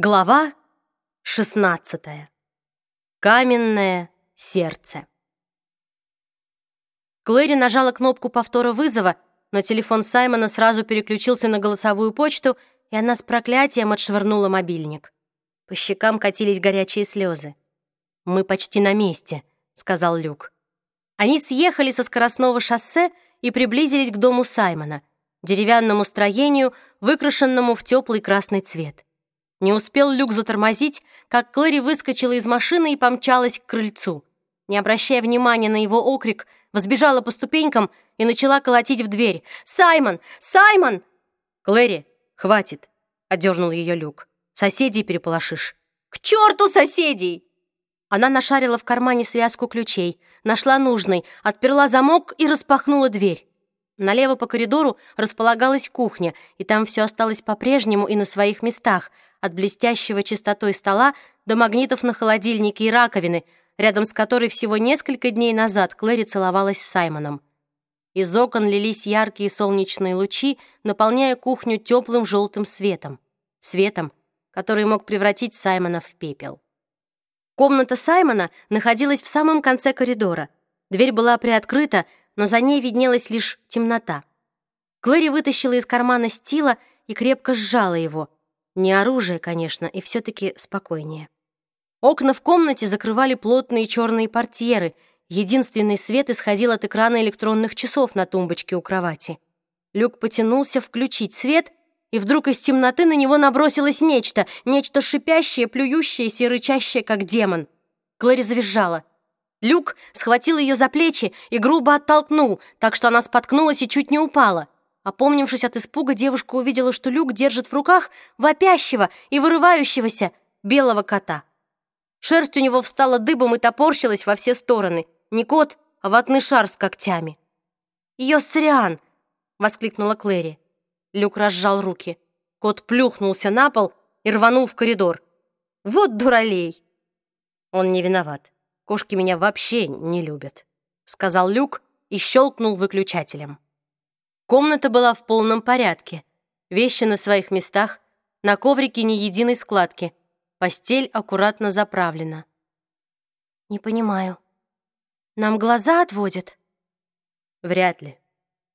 Глава 16. Каменное сердце. Клэри нажала кнопку повтора вызова, но телефон Саймона сразу переключился на голосовую почту, и она с проклятием отшвырнула мобильник. По щекам катились горячие слезы. «Мы почти на месте», — сказал Люк. Они съехали со скоростного шоссе и приблизились к дому Саймона, деревянному строению, выкрашенному в теплый красный цвет. Не успел Люк затормозить, как Клэри выскочила из машины и помчалась к крыльцу. Не обращая внимания на его окрик, взбежала по ступенькам и начала колотить в дверь. «Саймон! Саймон!» «Клэри, хватит!» — одернул ее Люк. «Соседей переполошишь». «К черту соседей!» Она нашарила в кармане связку ключей, нашла нужный, отперла замок и распахнула дверь. Налево по коридору располагалась кухня, и там все осталось по-прежнему и на своих местах — от блестящего чистотой стола до магнитов на холодильнике и раковины, рядом с которой всего несколько дней назад Клэри целовалась с Саймоном. Из окон лились яркие солнечные лучи, наполняя кухню теплым желтым светом. Светом, который мог превратить Саймона в пепел. Комната Саймона находилась в самом конце коридора. Дверь была приоткрыта, но за ней виднелась лишь темнота. Клэри вытащила из кармана стила и крепко сжала его — не оружие, конечно, и все-таки спокойнее. Окна в комнате закрывали плотные черные портьеры. Единственный свет исходил от экрана электронных часов на тумбочке у кровати. Люк потянулся включить свет, и вдруг из темноты на него набросилось нечто, нечто шипящее, плюющееся и рычащее, как демон. Клэри завизжала. Люк схватил ее за плечи и грубо оттолкнул, так что она споткнулась и чуть не упала. Опомнившись от испуга, девушка увидела, что Люк держит в руках вопящего и вырывающегося белого кота. Шерсть у него встала дыбом и топорщилась во все стороны. Не кот, а ватный шар с когтями. «Йосриан!» — воскликнула Клэри. Люк разжал руки. Кот плюхнулся на пол и рванул в коридор. «Вот дуралей!» «Он не виноват. Кошки меня вообще не любят», — сказал Люк и щелкнул выключателем. Комната была в полном порядке. Вещи на своих местах, на коврике ни единой складки. Постель аккуратно заправлена. «Не понимаю. Нам глаза отводят?» «Вряд ли.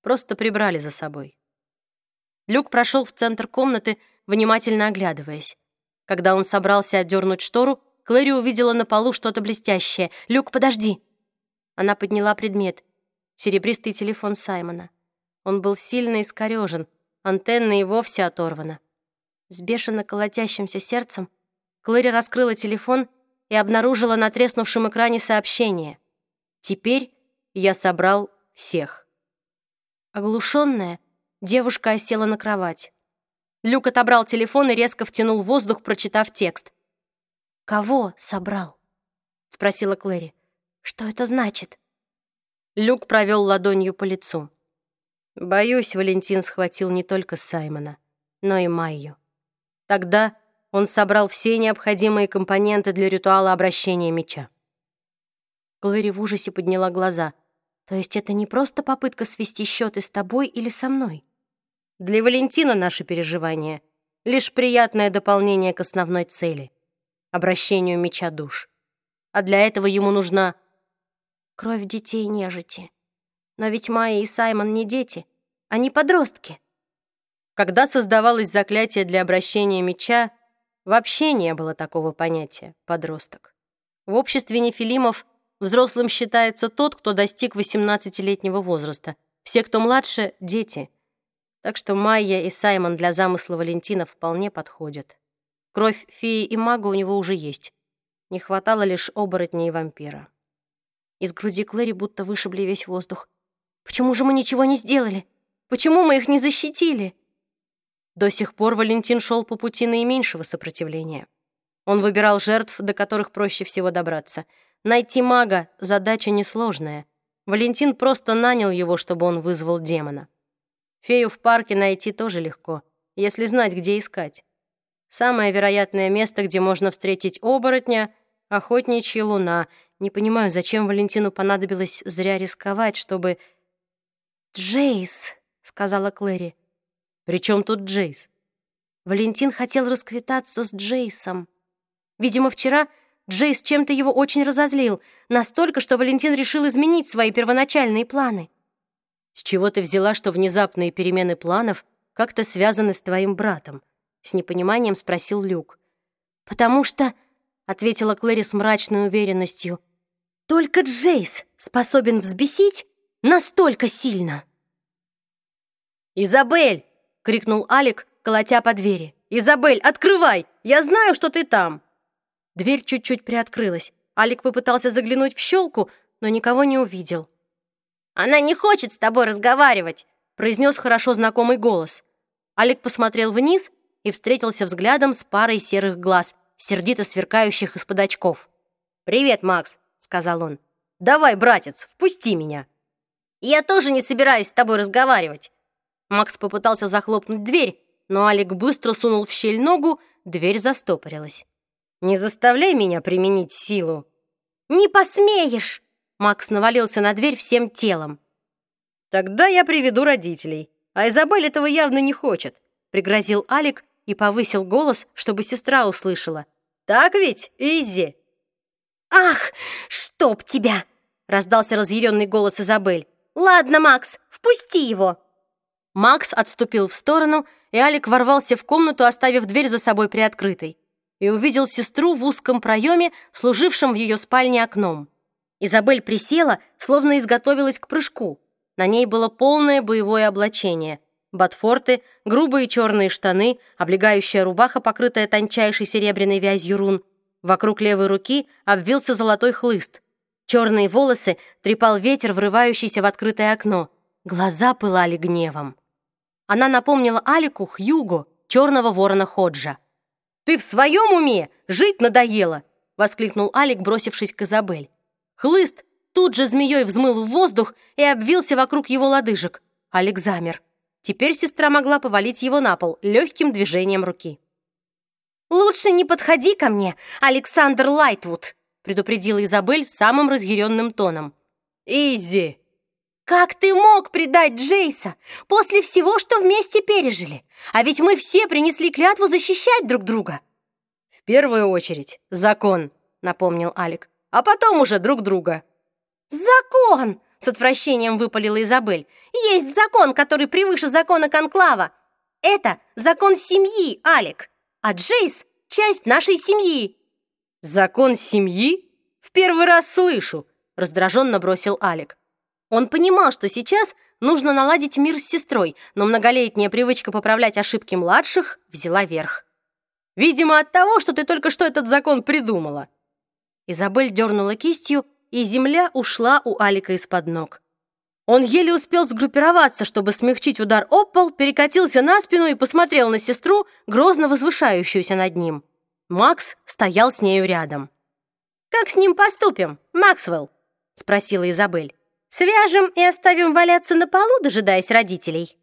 Просто прибрали за собой». Люк прошел в центр комнаты, внимательно оглядываясь. Когда он собрался отдернуть штору, Клэри увидела на полу что-то блестящее. «Люк, подожди!» Она подняла предмет. Серебристый телефон Саймона. Он был сильно искорежен, антенна и вовсе оторвана. С бешено колотящимся сердцем Клэри раскрыла телефон и обнаружила на треснувшем экране сообщение. «Теперь я собрал всех». Оглушенная, девушка осела на кровать. Люк отобрал телефон и резко втянул воздух, прочитав текст. «Кого собрал?» — спросила Клэри. «Что это значит?» Люк провел ладонью по лицу. Боюсь, Валентин схватил не только Саймона, но и Майю. Тогда он собрал все необходимые компоненты для ритуала обращения меча. Глэри в ужасе подняла глаза. «То есть это не просто попытка свести счеты с тобой или со мной?» «Для Валентина наши переживания — лишь приятное дополнение к основной цели — обращению меча душ. А для этого ему нужна...» «Кровь детей нежити», но ведь Майя и Саймон не дети, они подростки. Когда создавалось заклятие для обращения меча, вообще не было такого понятия «подросток». В обществе нефилимов взрослым считается тот, кто достиг 18-летнего возраста. Все, кто младше — дети. Так что Майя и Саймон для замысла Валентина вполне подходят. Кровь феи и мага у него уже есть. Не хватало лишь оборотня и вампира. Из груди Клэри будто вышибли весь воздух. Почему же мы ничего не сделали? Почему мы их не защитили?» До сих пор Валентин шел по пути наименьшего сопротивления. Он выбирал жертв, до которых проще всего добраться. Найти мага — задача несложная. Валентин просто нанял его, чтобы он вызвал демона. Фею в парке найти тоже легко, если знать, где искать. Самое вероятное место, где можно встретить оборотня — охотничья луна. Не понимаю, зачем Валентину понадобилось зря рисковать, чтобы «Джейс», — сказала Клэри. «При чем тут Джейс?» Валентин хотел расквитаться с Джейсом. Видимо, вчера Джейс чем-то его очень разозлил, настолько, что Валентин решил изменить свои первоначальные планы. «С чего ты взяла, что внезапные перемены планов как-то связаны с твоим братом?» С непониманием спросил Люк. «Потому что...» — ответила Клэри с мрачной уверенностью. «Только Джейс способен взбесить настолько сильно!» «Изабель!» — крикнул Алик, колотя по двери. «Изабель, открывай! Я знаю, что ты там!» Дверь чуть-чуть приоткрылась. Алик попытался заглянуть в щелку, но никого не увидел. «Она не хочет с тобой разговаривать!» — произнес хорошо знакомый голос. Алик посмотрел вниз и встретился взглядом с парой серых глаз, сердито сверкающих из-под очков. «Привет, Макс!» — сказал он. «Давай, братец, впусти меня!» «Я тоже не собираюсь с тобой разговаривать!» Макс попытался захлопнуть дверь, но Алик быстро сунул в щель ногу, дверь застопорилась. «Не заставляй меня применить силу!» «Не посмеешь!» Макс навалился на дверь всем телом. «Тогда я приведу родителей, а Изабель этого явно не хочет», пригрозил Алик и повысил голос, чтобы сестра услышала. «Так ведь, Изи?» «Ах, чтоб тебя!» раздался разъяренный голос Изабель. «Ладно, Макс, впусти его!» Макс отступил в сторону, и Алик ворвался в комнату, оставив дверь за собой приоткрытой, и увидел сестру в узком проеме, служившем в ее спальне окном. Изабель присела, словно изготовилась к прыжку. На ней было полное боевое облачение. Ботфорты, грубые черные штаны, облегающая рубаха, покрытая тончайшей серебряной вязью рун. Вокруг левой руки обвился золотой хлыст. Черные волосы трепал ветер, врывающийся в открытое окно. Глаза пылали гневом. Она напомнила Алику Хьюго, черного ворона Ходжа. «Ты в своем уме? Жить надоело!» — воскликнул Алик, бросившись к Изабель. Хлыст тут же змеей взмыл в воздух и обвился вокруг его лодыжек. Алик замер. Теперь сестра могла повалить его на пол легким движением руки. «Лучше не подходи ко мне, Александр Лайтвуд!» Предупредила Изабель самым разъяренным тоном. «Изи!» «Как ты мог предать Джейса после всего, что вместе пережили? А ведь мы все принесли клятву защищать друг друга!» «В первую очередь закон», — напомнил Алик, «а потом уже друг друга». «Закон!» — с отвращением выпалила Изабель. «Есть закон, который превыше закона Конклава. Это закон семьи, Алик, а Джейс — часть нашей семьи». «Закон семьи? В первый раз слышу», — раздраженно бросил Алик. Он понимал, что сейчас нужно наладить мир с сестрой, но многолетняя привычка поправлять ошибки младших взяла верх. «Видимо, от того, что ты только что этот закон придумала». Изабель дернула кистью, и земля ушла у Алика из-под ног. Он еле успел сгруппироваться, чтобы смягчить удар об пол, перекатился на спину и посмотрел на сестру, грозно возвышающуюся над ним. Макс стоял с нею рядом. «Как с ним поступим, Максвелл?» — спросила Изабель. Свяжем и оставим валяться на полу, дожидаясь родителей».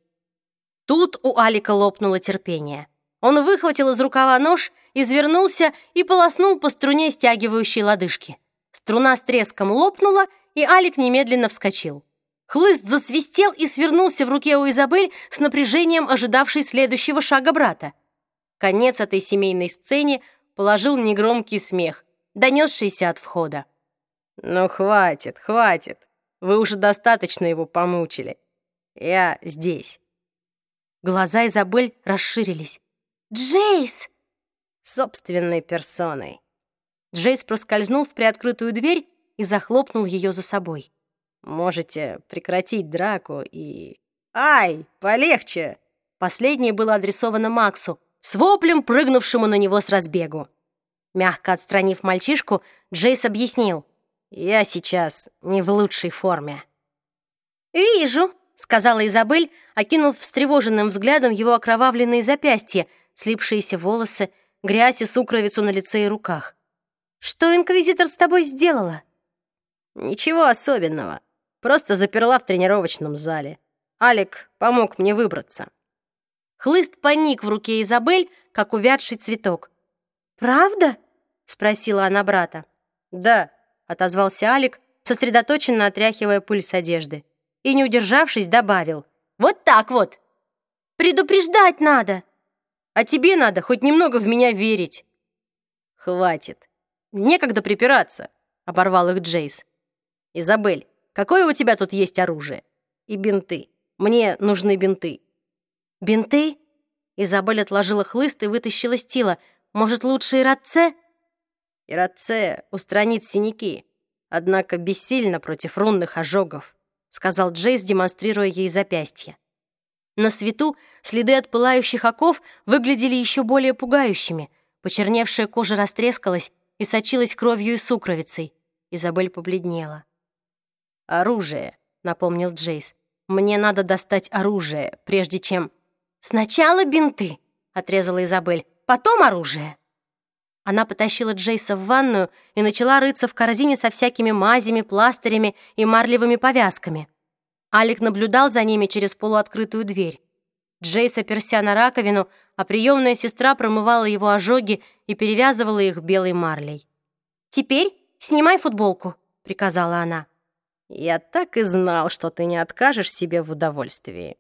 Тут у Алика лопнуло терпение. Он выхватил из рукава нож, извернулся и полоснул по струне, стягивающей лодыжки. Струна с треском лопнула, и Алик немедленно вскочил. Хлыст засвистел и свернулся в руке у Изабель с напряжением ожидавшей следующего шага брата. Конец этой семейной сцене положил негромкий смех, донесшийся от входа. «Ну, хватит, хватит!» Вы уже достаточно его помучили. Я здесь». Глаза Изабель расширились. «Джейс!» «Собственной персоной». Джейс проскользнул в приоткрытую дверь и захлопнул ее за собой. «Можете прекратить драку и...» «Ай, полегче!» Последнее было адресовано Максу, с воплем, прыгнувшему на него с разбегу. Мягко отстранив мальчишку, Джейс объяснил. Я сейчас не в лучшей форме». «Вижу», — сказала Изабель, окинув встревоженным взглядом его окровавленные запястья, слипшиеся волосы, грязь и сукровицу на лице и руках. «Что инквизитор с тобой сделала?» «Ничего особенного. Просто заперла в тренировочном зале. Алик помог мне выбраться». Хлыст паник в руке Изабель, как увядший цветок. «Правда?» — спросила она брата. «Да», отозвался Алик, сосредоточенно отряхивая пыль с одежды. И, не удержавшись, добавил. «Вот так вот! Предупреждать надо!» А тебе надо хоть немного в меня верить». «Хватит. Некогда припираться», — оборвал их Джейс. «Изабель, какое у тебя тут есть оружие? И бинты. Мне нужны бинты». «Бинты?» Изабель отложила хлыст и вытащила стила. «Может, лучше Иратце?» «Иратце устранит синяки, однако бессильно против рунных ожогов», сказал Джейс, демонстрируя ей запястье. На свету следы от пылающих оков выглядели еще более пугающими. Почерневшая кожа растрескалась и сочилась кровью и сукровицей. Изабель побледнела. «Оружие», — напомнил Джейс. «Мне надо достать оружие, прежде чем...» «Сначала бинты», — отрезала Изабель, «потом оружие». Она потащила Джейса в ванную и начала рыться в корзине со всякими мазями, пластырями и марлевыми повязками. Алик наблюдал за ними через полуоткрытую дверь. Джейс оперся на раковину, а приемная сестра промывала его ожоги и перевязывала их белой марлей. «Теперь снимай футболку», — приказала она. «Я так и знал, что ты не откажешь себе в удовольствии»,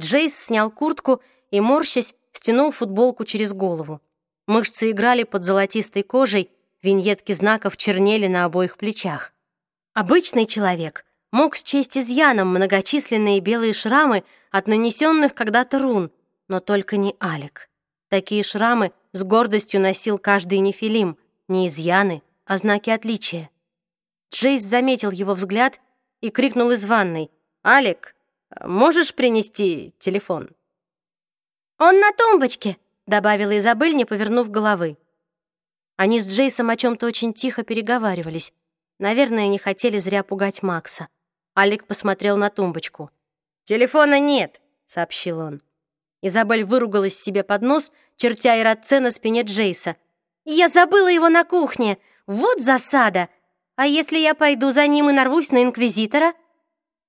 Джейс снял куртку и, морщась, стянул футболку через голову. Мышцы играли под золотистой кожей, виньетки знаков чернели на обоих плечах. Обычный человек мог счесть изъяном многочисленные белые шрамы от нанесенных когда-то рун, но только не Алик. Такие шрамы с гордостью носил каждый нефилим, не изъяны, а знаки отличия. Джейс заметил его взгляд и крикнул из ванной. «Алик, Можешь принести телефон?» «Он на тумбочке», — добавила Изабель, не повернув головы. Они с Джейсом о чем-то очень тихо переговаривались. Наверное, не хотели зря пугать Макса. Алик посмотрел на тумбочку. «Телефона нет», — сообщил он. Изабель выругалась себе под нос, чертя Иротце на спине Джейса. «Я забыла его на кухне! Вот засада! А если я пойду за ним и нарвусь на Инквизитора?»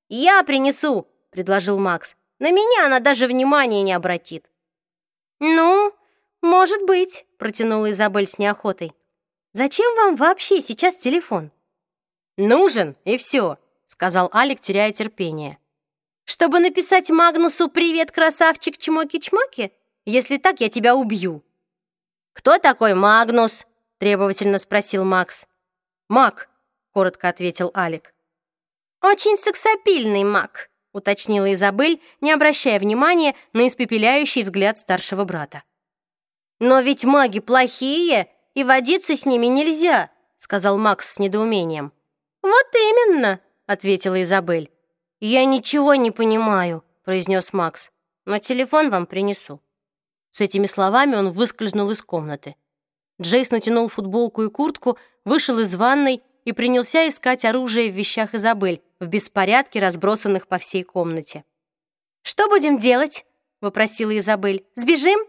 «Я принесу!» Предложил Макс. «На меня она даже внимания не обратит». «Ну, может быть», — протянула Изабель с неохотой. «Зачем вам вообще сейчас телефон?» «Нужен, и все», — сказал Алик, теряя терпение. «Чтобы написать Магнусу «Привет, красавчик, чмоки-чмоки»? Если так, я тебя убью». «Кто такой Магнус?» — требовательно спросил Макс. «Маг», — коротко ответил Алик. «Очень сексапильный маг», уточнила Изабель, не обращая внимания на испепеляющий взгляд старшего брата. «Но ведь маги плохие, и водиться с ними нельзя», сказал Макс с недоумением. «Вот именно», ответила Изабель. «Я ничего не понимаю», произнес Макс, «но телефон вам принесу». С этими словами он выскользнул из комнаты. Джейс натянул футболку и куртку, вышел из ванной и принялся искать оружие в вещах Изабель, в беспорядке, разбросанных по всей комнате. «Что будем делать?» — вопросила Изабель. «Сбежим?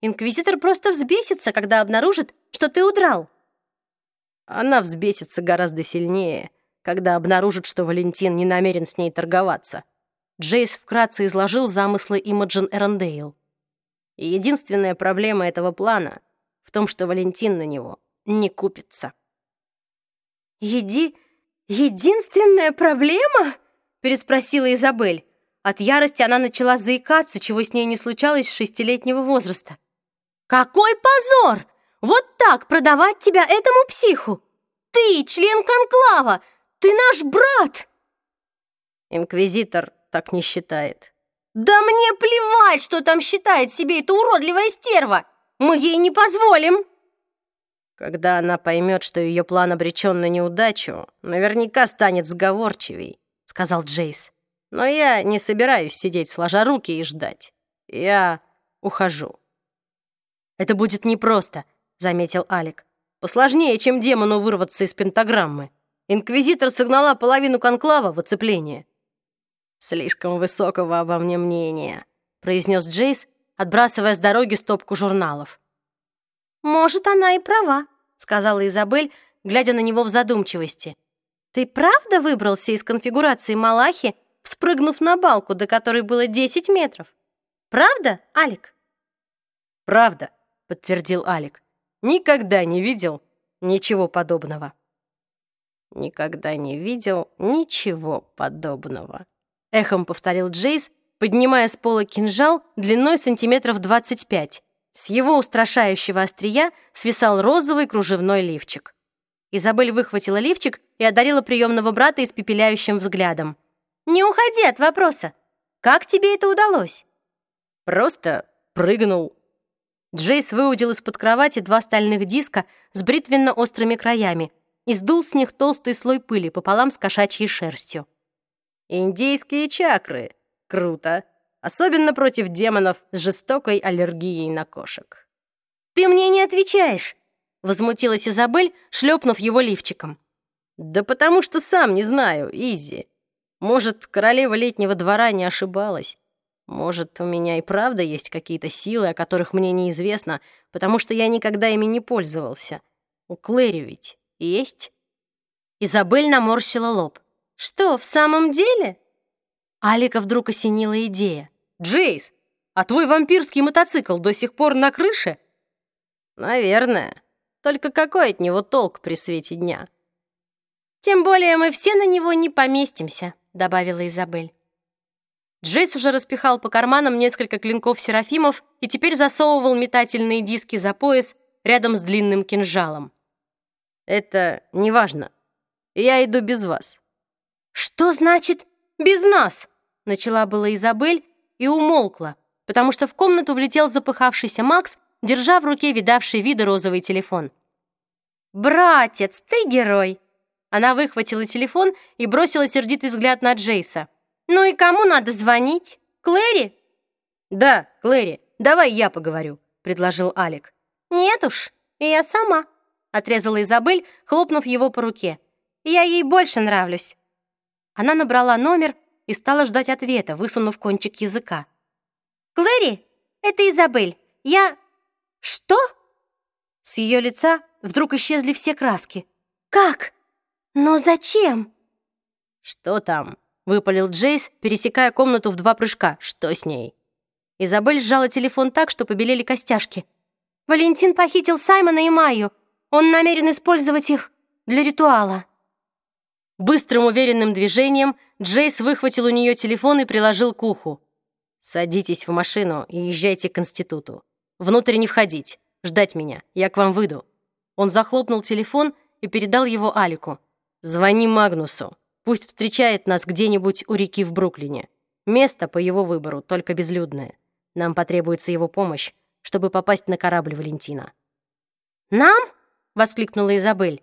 Инквизитор просто взбесится, когда обнаружит, что ты удрал». Она взбесится гораздо сильнее, когда обнаружит, что Валентин не намерен с ней торговаться. Джейс вкратце изложил замыслы Имаджин Эрондейл. Единственная проблема этого плана в том, что Валентин на него не купится. «Еди... единственная проблема?» — переспросила Изабель. От ярости она начала заикаться, чего с ней не случалось с шестилетнего возраста. «Какой позор! Вот так продавать тебя этому психу! Ты член конклава! Ты наш брат!» Инквизитор так не считает. «Да мне плевать, что там считает себе эта уродливая стерва! Мы ей не позволим!» Когда она поймет, что ее план обречен на неудачу, наверняка станет сговорчивей», — сказал Джейс. «Но я не собираюсь сидеть сложа руки и ждать. Я ухожу». «Это будет непросто», — заметил Алик. «Посложнее, чем демону вырваться из пентаграммы. Инквизитор согнала половину конклава в оцепление». «Слишком высокого обо мне мнения», — произнес Джейс, отбрасывая с дороги стопку журналов. «Может, она и права», — сказала Изабель, глядя на него в задумчивости. «Ты правда выбрался из конфигурации Малахи, спрыгнув на балку, до которой было 10 метров? Правда, Алик?» «Правда», — подтвердил Алик. «Никогда не видел ничего подобного». «Никогда не видел ничего подобного», — эхом повторил Джейс, поднимая с пола кинжал длиной сантиметров 25 С его устрашающего острия свисал розовый кружевной лифчик. Изабель выхватила лифчик и одарила приемного брата испепеляющим взглядом. «Не уходи от вопроса. Как тебе это удалось?» «Просто прыгнул». Джейс выудил из-под кровати два стальных диска с бритвенно-острыми краями и сдул с них толстый слой пыли пополам с кошачьей шерстью. «Индийские чакры. Круто. Особенно против демонов с жестокой аллергией на кошек». «Ты мне не отвечаешь!» — возмутилась Изабель, шлепнув его лифчиком. «Да потому что сам не знаю, Изи. Может, королева летнего двора не ошибалась. Может, у меня и правда есть какие-то силы, о которых мне неизвестно, потому что я никогда ими не пользовался. У Клэри ведь есть?» Изабель наморщила лоб. «Что, в самом деле?» Алика вдруг осенила идея. «Джейс, а твой вампирский мотоцикл до сих пор на крыше?» «Наверное. Только какой от него толк при свете дня?» «Тем более мы все на него не поместимся», — добавила Изабель. Джейс уже распихал по карманам несколько клинков серафимов и теперь засовывал метательные диски за пояс рядом с длинным кинжалом. «Это неважно. Я иду без вас». «Что значит «без нас»?» — начала была Изабель и умолкла, потому что в комнату влетел запыхавшийся Макс, держа в руке видавший виды розовый телефон. «Братец, ты герой!» Она выхватила телефон и бросила сердитый взгляд на Джейса. «Ну и кому надо звонить? Клэри?» «Да, Клэри, давай я поговорю», — предложил Алик. «Нет уж, я сама», — отрезала Изабель, хлопнув его по руке. «Я ей больше нравлюсь». Она набрала номер и стала ждать ответа, высунув кончик языка. «Клэри, это Изабель. Я...» «Что?» С ее лица вдруг исчезли все краски. «Как? Но зачем?» «Что там?» — выпалил Джейс, пересекая комнату в два прыжка. «Что с ней?» Изабель сжала телефон так, что побелели костяшки. «Валентин похитил Саймона и Майю. Он намерен использовать их для ритуала». Быстрым уверенным движением Джейс выхватил у нее телефон и приложил к уху. «Садитесь в машину и езжайте к институту. Внутрь не входить. Ждать меня. Я к вам выйду». Он захлопнул телефон и передал его Алику. «Звони Магнусу. Пусть встречает нас где-нибудь у реки в Бруклине. Место по его выбору, только безлюдное. Нам потребуется его помощь, чтобы попасть на корабль Валентина». «Нам?» — воскликнула Изабель.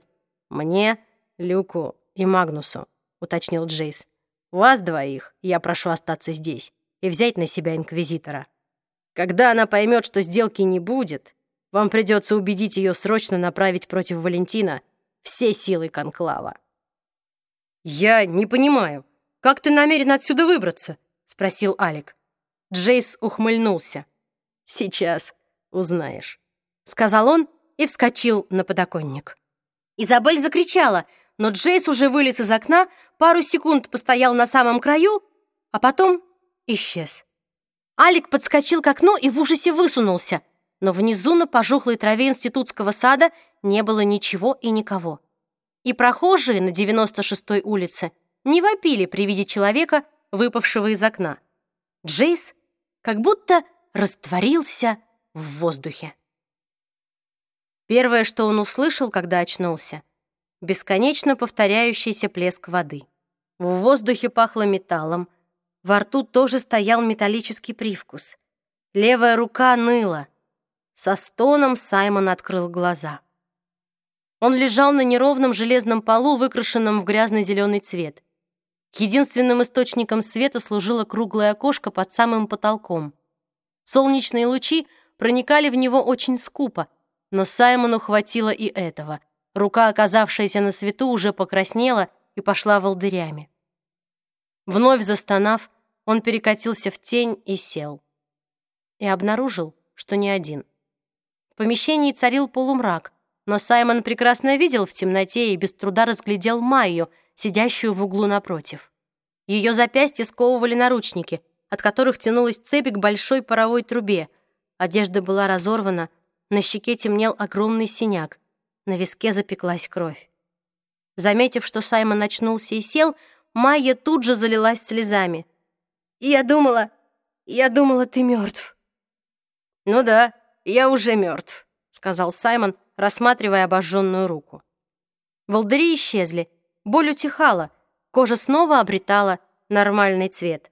«Мне, Люку и Магнусу», — уточнил Джейс. «Вас двоих я прошу остаться здесь и взять на себя Инквизитора. Когда она поймет, что сделки не будет, вам придется убедить ее срочно направить против Валентина все силы Конклава». «Я не понимаю, как ты намерен отсюда выбраться?» — спросил Алик. Джейс ухмыльнулся. «Сейчас узнаешь», — сказал он и вскочил на подоконник. Изабель закричала — но Джейс уже вылез из окна, пару секунд постоял на самом краю, а потом исчез. Алик подскочил к окну и в ужасе высунулся, но внизу на пожухлой траве институтского сада не было ничего и никого. И прохожие на 96-й улице не вопили при виде человека, выпавшего из окна. Джейс как будто растворился в воздухе. Первое, что он услышал, когда очнулся — бесконечно повторяющийся плеск воды. В воздухе пахло металлом, во рту тоже стоял металлический привкус. Левая рука ныла. Со стоном Саймон открыл глаза. Он лежал на неровном железном полу, выкрашенном в грязный зеленый цвет. Единственным источником света служило круглое окошко под самым потолком. Солнечные лучи проникали в него очень скупо, но Саймону хватило и этого — Рука, оказавшаяся на свету, уже покраснела и пошла волдырями. Вновь застонав, он перекатился в тень и сел. И обнаружил, что не один. В помещении царил полумрак, но Саймон прекрасно видел в темноте и без труда разглядел Майю, сидящую в углу напротив. Ее запястья сковывали наручники, от которых тянулась цепь к большой паровой трубе. Одежда была разорвана, на щеке темнел огромный синяк. На виске запеклась кровь. Заметив, что Саймон очнулся и сел, Майя тут же залилась слезами. «Я думала, я думала, ты мертв». «Ну да, я уже мертв», — сказал Саймон, рассматривая обожженную руку. Волдыри исчезли, боль утихала, кожа снова обретала нормальный цвет.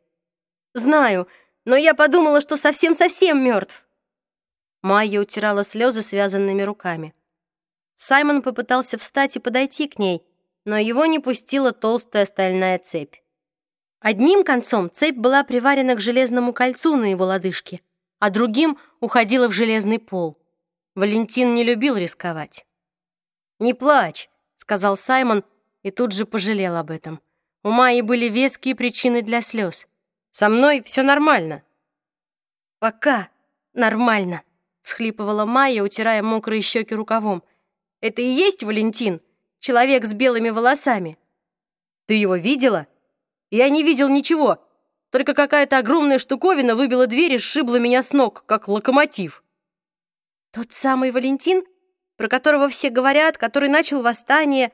«Знаю, но я подумала, что совсем-совсем мертв». Майя утирала слезы связанными руками. Саймон попытался встать и подойти к ней, но его не пустила толстая стальная цепь. Одним концом цепь была приварена к железному кольцу на его лодыжке, а другим уходила в железный пол. Валентин не любил рисковать. «Не плачь», — сказал Саймон и тут же пожалел об этом. У Майи были веские причины для слез. «Со мной все нормально». «Пока нормально», — всхлипывала Майя, утирая мокрые щеки рукавом. «Это и есть Валентин, человек с белыми волосами?» «Ты его видела?» «Я не видел ничего, только какая-то огромная штуковина выбила дверь и сшибла меня с ног, как локомотив». «Тот самый Валентин, про которого все говорят, который начал восстание...»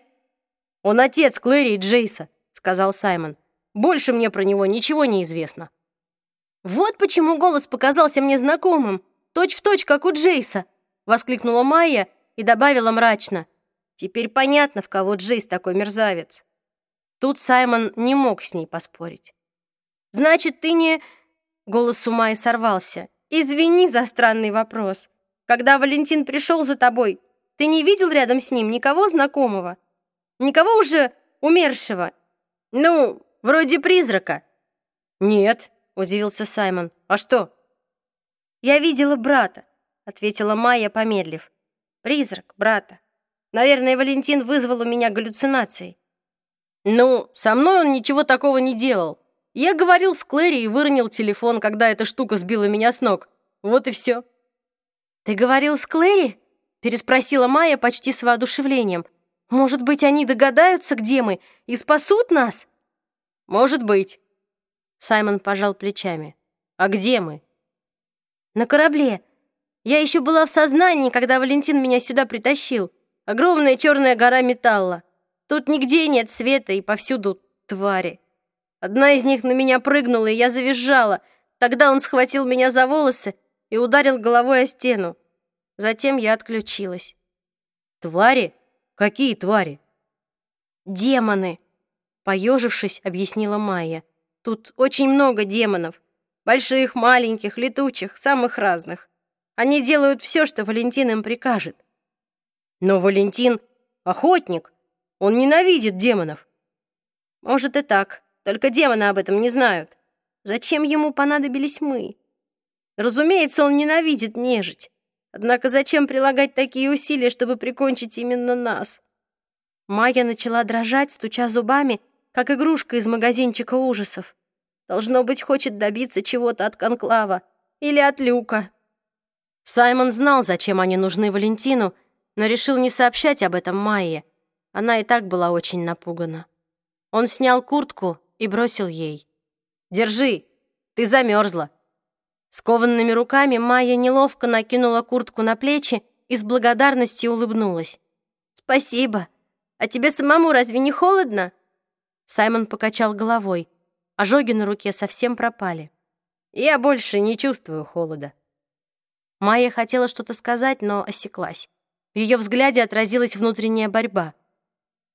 «Он отец Клэри и Джейса», — сказал Саймон. «Больше мне про него ничего не известно». «Вот почему голос показался мне знакомым, точь в точь, как у Джейса», — воскликнула Майя и добавила мрачно. «Теперь понятно, в кого Джейс такой мерзавец». Тут Саймон не мог с ней поспорить. «Значит, ты не...» Голос у Майи сорвался. «Извини за странный вопрос. Когда Валентин пришел за тобой, ты не видел рядом с ним никого знакомого?» Никого уже умершего? Ну, вроде призрака». «Нет», — удивился Саймон. «А что?» «Я видела брата», — ответила Майя, помедлив. «Призрак брата. Наверное, Валентин вызвал у меня галлюцинации». «Ну, со мной он ничего такого не делал. Я говорил с Клэри и выронил телефон, когда эта штука сбила меня с ног. Вот и все». «Ты говорил с Клэри?» — переспросила Майя почти с воодушевлением. Может быть, они догадаются, где мы, и спасут нас? Может быть. Саймон пожал плечами. А где мы? На корабле. Я еще была в сознании, когда Валентин меня сюда притащил. Огромная черная гора металла. Тут нигде нет света и повсюду твари. Одна из них на меня прыгнула, и я завизжала. Тогда он схватил меня за волосы и ударил головой о стену. Затем я отключилась. Твари? Какие твари? Демоны, поежившись, объяснила Майя. Тут очень много демонов. Больших, маленьких, летучих, самых разных. Они делают все, что Валентин им прикажет. Но Валентин — охотник. Он ненавидит демонов. Может и так, только демоны об этом не знают. Зачем ему понадобились мы? Разумеется, он ненавидит нежить. Однако зачем прилагать такие усилия, чтобы прикончить именно нас? Майя начала дрожать, стуча зубами, как игрушка из магазинчика ужасов. Должно быть, хочет добиться чего-то от Конклава или от Люка. Саймон знал, зачем они нужны Валентину, но решил не сообщать об этом Майе. Она и так была очень напугана. Он снял куртку и бросил ей. «Держи, ты замерзла. Скованными руками Майя неловко накинула куртку на плечи и с благодарностью улыбнулась. «Спасибо. А тебе самому разве не холодно?» Саймон покачал головой. Ожоги на руке совсем пропали. «Я больше не чувствую холода». Майя хотела что-то сказать, но осеклась. В ее взгляде отразилась внутренняя борьба.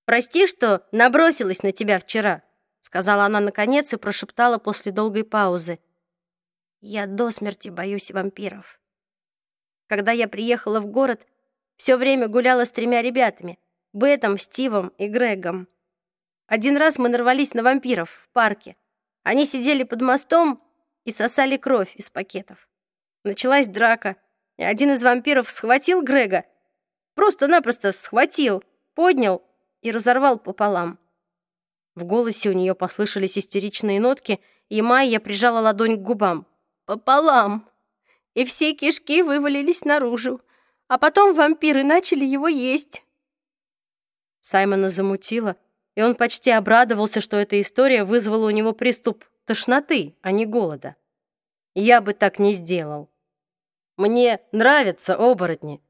«Прости, что набросилась на тебя вчера», сказала она наконец и прошептала после долгой паузы. Я до смерти боюсь вампиров. Когда я приехала в город, все время гуляла с тремя ребятами — Бетом, Стивом и Грегом. Один раз мы нарвались на вампиров в парке. Они сидели под мостом и сосали кровь из пакетов. Началась драка, один из вампиров схватил Грега, просто-напросто схватил, поднял и разорвал пополам. В голосе у нее послышались истеричные нотки, и Майя прижала ладонь к губам пополам, и все кишки вывалились наружу, а потом вампиры начали его есть. Саймона замутило, и он почти обрадовался, что эта история вызвала у него приступ тошноты, а не голода. Я бы так не сделал. Мне нравятся оборотни,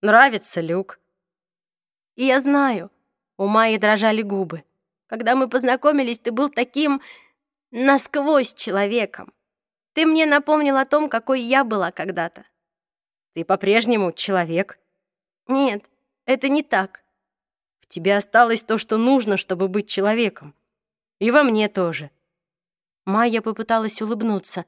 нравится Люк. И я знаю, у Майи дрожали губы. Когда мы познакомились, ты был таким насквозь человеком. Ты мне напомнил о том, какой я была когда-то. Ты по-прежнему человек. Нет, это не так. В тебе осталось то, что нужно, чтобы быть человеком. И во мне тоже. Майя попыталась улыбнуться.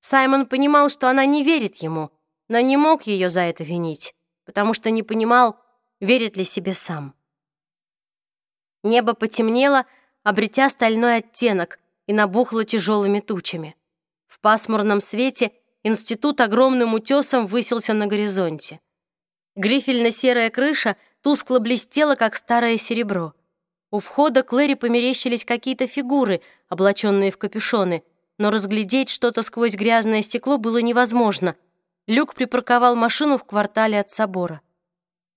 Саймон понимал, что она не верит ему, но не мог ее за это винить, потому что не понимал, верит ли себе сам. Небо потемнело, обретя стальной оттенок, и набухло тяжелыми тучами. В пасмурном свете институт огромным утесом высился на горизонте. Грифельно-серая крыша тускло блестела, как старое серебро. У входа к Лэри померещились какие-то фигуры, облаченные в капюшоны, но разглядеть что-то сквозь грязное стекло было невозможно. Люк припарковал машину в квартале от собора.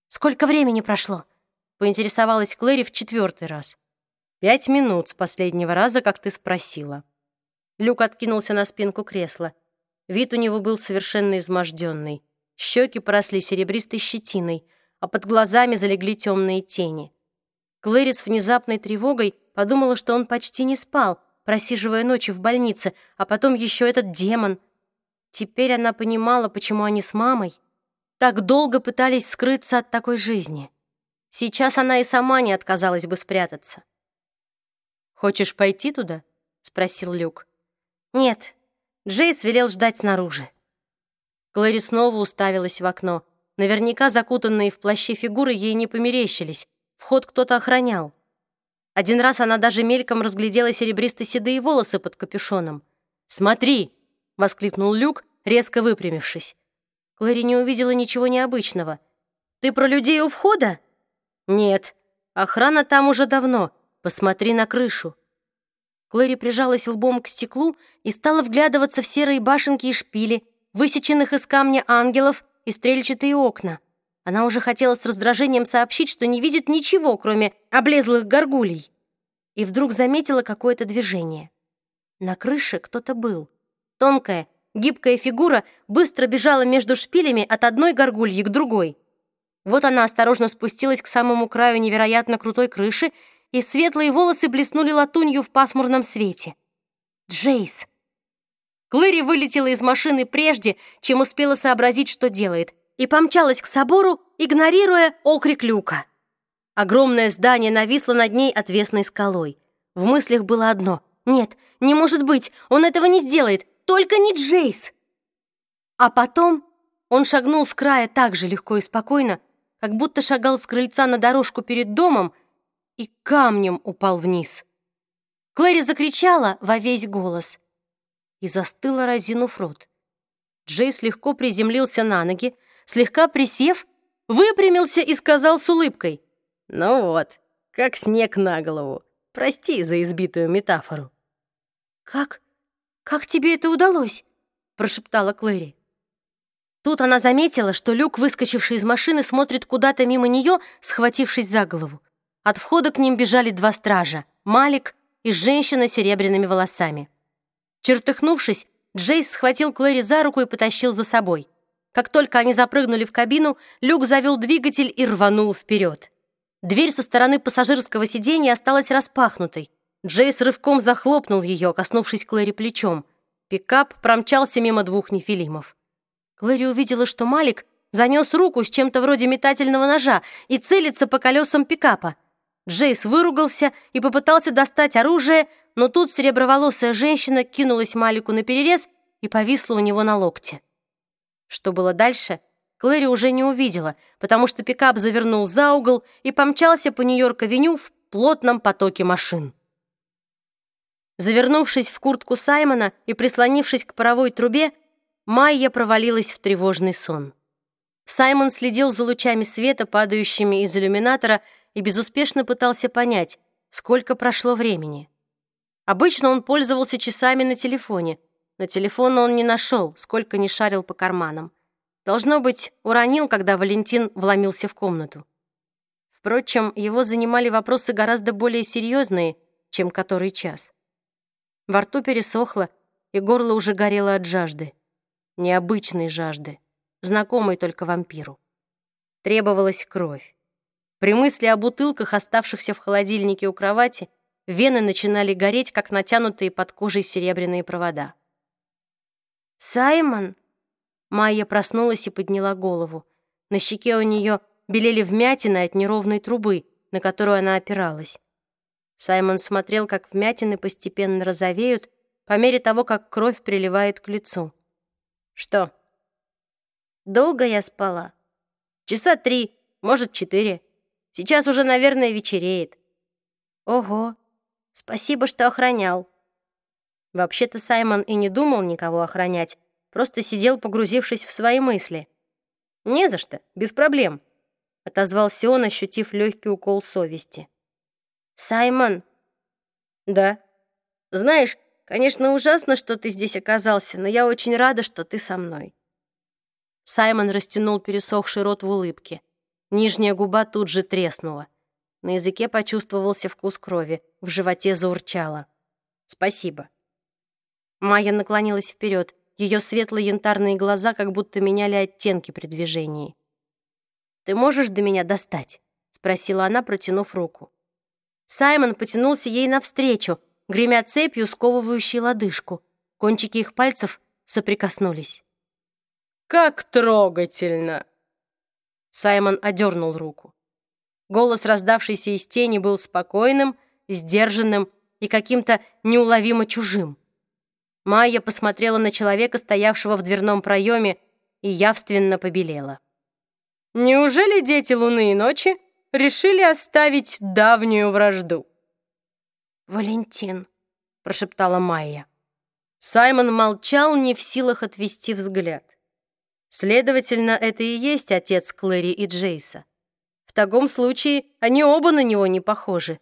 «Сколько времени прошло?» — поинтересовалась Клэри в четвертый раз. «Пять минут с последнего раза, как ты спросила». Люк откинулся на спинку кресла. Вид у него был совершенно изможденный. Щеки поросли серебристой щетиной, а под глазами залегли темные тени. Клэри с внезапной тревогой подумала, что он почти не спал, просиживая ночи в больнице, а потом еще этот демон. Теперь она понимала, почему они с мамой так долго пытались скрыться от такой жизни. Сейчас она и сама не отказалась бы спрятаться. «Хочешь пойти туда?» — спросил Люк. «Нет, Джейс велел ждать снаружи». Клэри снова уставилась в окно. Наверняка закутанные в плащи фигуры ей не померещились. Вход кто-то охранял. Один раз она даже мельком разглядела серебристо-седые волосы под капюшоном. «Смотри!» — воскликнул Люк, резко выпрямившись. Клэри не увидела ничего необычного. «Ты про людей у входа?» «Нет, охрана там уже давно. Посмотри на крышу». Клэри прижалась лбом к стеклу и стала вглядываться в серые башенки и шпили, высеченных из камня ангелов и стрельчатые окна. Она уже хотела с раздражением сообщить, что не видит ничего, кроме облезлых горгулей. И вдруг заметила какое-то движение. На крыше кто-то был. Тонкая, Гибкая фигура быстро бежала между шпилями от одной горгульи к другой. Вот она осторожно спустилась к самому краю невероятно крутой крыши, и светлые волосы блеснули латунью в пасмурном свете. Джейс. Клэри вылетела из машины прежде, чем успела сообразить, что делает, и помчалась к собору, игнорируя окрик люка. Огромное здание нависло над ней отвесной скалой. В мыслях было одно — нет, не может быть, он этого не сделает. Только не Джейс!» А потом он шагнул с края так же легко и спокойно, как будто шагал с крыльца на дорожку перед домом и камнем упал вниз. Клэри закричала во весь голос и застыла, разинув рот. Джейс легко приземлился на ноги, слегка присев, выпрямился и сказал с улыбкой. «Ну вот, как снег на голову. Прости за избитую метафору». «Как? «Как тебе это удалось?» — прошептала Клэри. Тут она заметила, что Люк, выскочивший из машины, смотрит куда-то мимо нее, схватившись за голову. От входа к ним бежали два стража — Малик и женщина с серебряными волосами. Чертыхнувшись, Джейс схватил Клэри за руку и потащил за собой. Как только они запрыгнули в кабину, Люк завел двигатель и рванул вперед. Дверь со стороны пассажирского сиденья осталась распахнутой. Джейс рывком захлопнул ее, коснувшись Клэри плечом. Пикап промчался мимо двух нефилимов. Клэри увидела, что Малик занес руку с чем-то вроде метательного ножа и целится по колесам пикапа. Джейс выругался и попытался достать оружие, но тут сереброволосая женщина кинулась Малику на перерез и повисла у него на локте. Что было дальше, Клэри уже не увидела, потому что пикап завернул за угол и помчался по Нью-Йорк-авеню в плотном потоке машин. Завернувшись в куртку Саймона и прислонившись к паровой трубе, Майя провалилась в тревожный сон. Саймон следил за лучами света, падающими из иллюминатора, и безуспешно пытался понять, сколько прошло времени. Обычно он пользовался часами на телефоне, но телефона он не нашел, сколько ни шарил по карманам. Должно быть, уронил, когда Валентин вломился в комнату. Впрочем, его занимали вопросы гораздо более серьезные, чем который час. Во рту пересохло, и горло уже горело от жажды. Необычной жажды, знакомой только вампиру. Требовалась кровь. При мысли о бутылках, оставшихся в холодильнике у кровати, вены начинали гореть, как натянутые под кожей серебряные провода. «Саймон!» Майя проснулась и подняла голову. На щеке у нее белели вмятины от неровной трубы, на которую она опиралась. Саймон смотрел, как вмятины постепенно розовеют по мере того, как кровь приливает к лицу. «Что?» «Долго я спала?» «Часа три, может, четыре. Сейчас уже, наверное, вечереет». «Ого! Спасибо, что охранял». Вообще-то Саймон и не думал никого охранять, просто сидел, погрузившись в свои мысли. «Не за что, без проблем», — отозвался он, ощутив легкий укол совести. «Саймон?» «Да». «Знаешь, конечно, ужасно, что ты здесь оказался, но я очень рада, что ты со мной». Саймон растянул пересохший рот в улыбке. Нижняя губа тут же треснула. На языке почувствовался вкус крови, в животе заурчало. «Спасибо». Майя наклонилась вперед. Ее светло-янтарные глаза как будто меняли оттенки при движении. «Ты можешь до меня достать?» — спросила она, протянув руку. Саймон потянулся ей навстречу, гремя цепью, сковывающей лодыжку. Кончики их пальцев соприкоснулись. «Как трогательно!» Саймон одернул руку. Голос, раздавшийся из тени, был спокойным, сдержанным и каким-то неуловимо чужим. Майя посмотрела на человека, стоявшего в дверном проеме, и явственно побелела. «Неужели дети луны и ночи решили оставить давнюю вражду. «Валентин», — прошептала Майя. Саймон молчал, не в силах отвести взгляд. Следовательно, это и есть отец Клэри и Джейса. В таком случае они оба на него не похожи.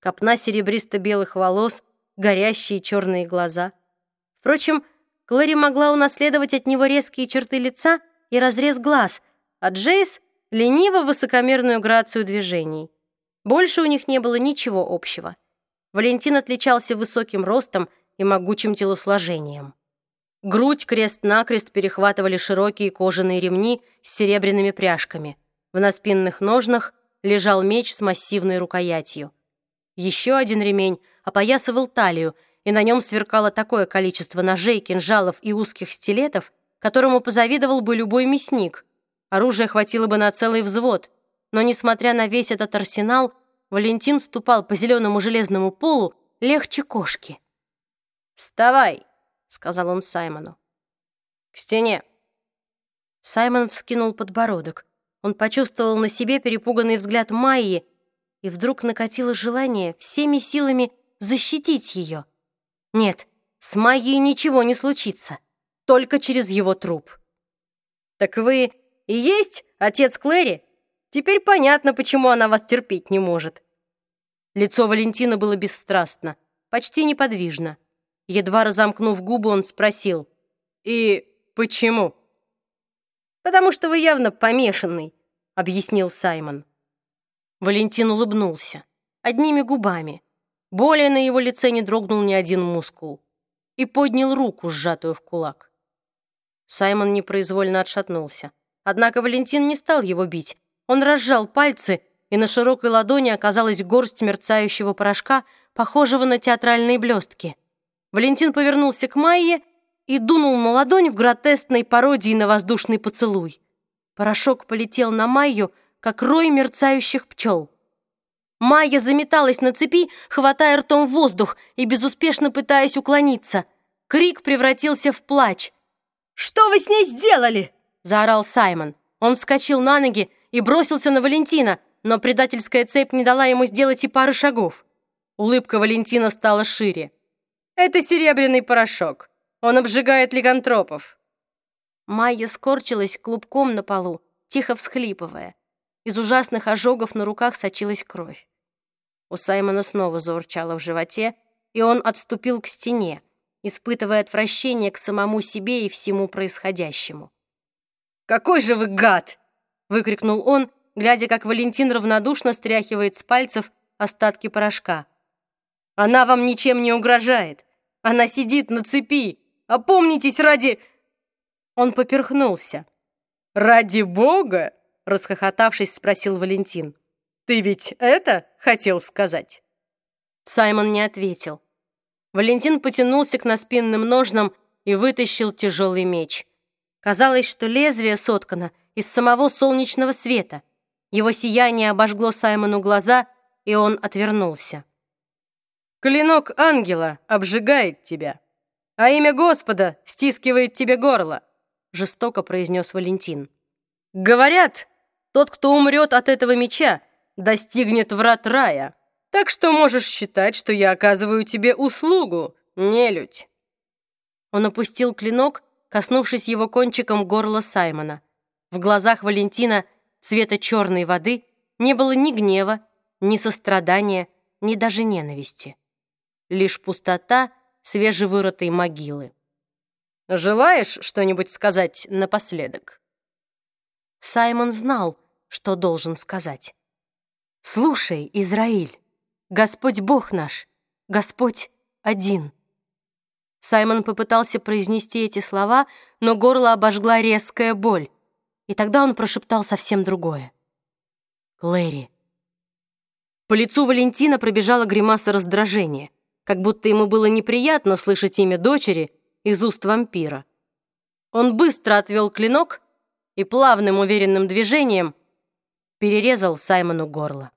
Копна серебристо-белых волос, горящие черные глаза. Впрочем, Клэри могла унаследовать от него резкие черты лица и разрез глаз, а Джейс лениво-высокомерную грацию движений. Больше у них не было ничего общего. Валентин отличался высоким ростом и могучим телосложением. Грудь крест-накрест перехватывали широкие кожаные ремни с серебряными пряжками. В наспинных ножнах лежал меч с массивной рукоятью. Еще один ремень опоясывал талию, и на нем сверкало такое количество ножей, кинжалов и узких стилетов, которому позавидовал бы любой мясник. Оружия хватило бы на целый взвод, но, несмотря на весь этот арсенал, Валентин ступал по зеленому железному полу легче кошки. «Вставай!» — сказал он Саймону. «К стене!» Саймон вскинул подбородок. Он почувствовал на себе перепуганный взгляд Майи, и вдруг накатило желание всеми силами защитить ее. Нет, с Майей ничего не случится, только через его труп. «Так вы и есть отец Клэри? Теперь понятно, почему она вас терпеть не может». Лицо Валентина было бесстрастно, почти неподвижно. Едва разомкнув губы, он спросил. «И почему?» «Потому что вы явно помешанный», — объяснил Саймон. Валентин улыбнулся. Одними губами. Более на его лице не дрогнул ни один мускул. И поднял руку, сжатую в кулак. Саймон непроизвольно отшатнулся. Однако Валентин не стал его бить. Он разжал пальцы, и на широкой ладони оказалась горсть мерцающего порошка, похожего на театральные блестки. Валентин повернулся к Майе и дунул на ладонь в гротескной пародии на воздушный поцелуй. Порошок полетел на Майю, как рой мерцающих пчел. Майя заметалась на цепи, хватая ртом воздух и безуспешно пытаясь уклониться. Крик превратился в плач. «Что вы с ней сделали?» Заорал Саймон. Он вскочил на ноги и бросился на Валентина, но предательская цепь не дала ему сделать и пары шагов. Улыбка Валентина стала шире. «Это серебряный порошок. Он обжигает лигантропов». Майя скорчилась клубком на полу, тихо всхлипывая. Из ужасных ожогов на руках сочилась кровь. У Саймона снова заурчало в животе, и он отступил к стене, испытывая отвращение к самому себе и всему происходящему. «Какой же вы гад!» — выкрикнул он, глядя, как Валентин равнодушно стряхивает с пальцев остатки порошка. «Она вам ничем не угрожает. Она сидит на цепи. Опомнитесь ради...» Он поперхнулся. «Ради бога?» — расхохотавшись, спросил Валентин. «Ты ведь это хотел сказать?» Саймон не ответил. Валентин потянулся к наспинным ножнам и вытащил тяжелый меч — Казалось, что лезвие соткано из самого солнечного света. Его сияние обожгло Саймону глаза, и он отвернулся. «Клинок ангела обжигает тебя, а имя Господа стискивает тебе горло», жестоко произнес Валентин. «Говорят, тот, кто умрет от этого меча, достигнет врат рая. Так что можешь считать, что я оказываю тебе услугу, нелюдь». Он опустил клинок, коснувшись его кончиком горла Саймона. В глазах Валентина цвета черной воды не было ни гнева, ни сострадания, ни даже ненависти. Лишь пустота свежевырытой могилы. «Желаешь что-нибудь сказать напоследок?» Саймон знал, что должен сказать. «Слушай, Израиль, Господь Бог наш, Господь один». Саймон попытался произнести эти слова, но горло обожгла резкая боль, и тогда он прошептал совсем другое. «Клэри». По лицу Валентина пробежала гримаса раздражения, как будто ему было неприятно слышать имя дочери из уст вампира. Он быстро отвел клинок и плавным уверенным движением перерезал Саймону горло.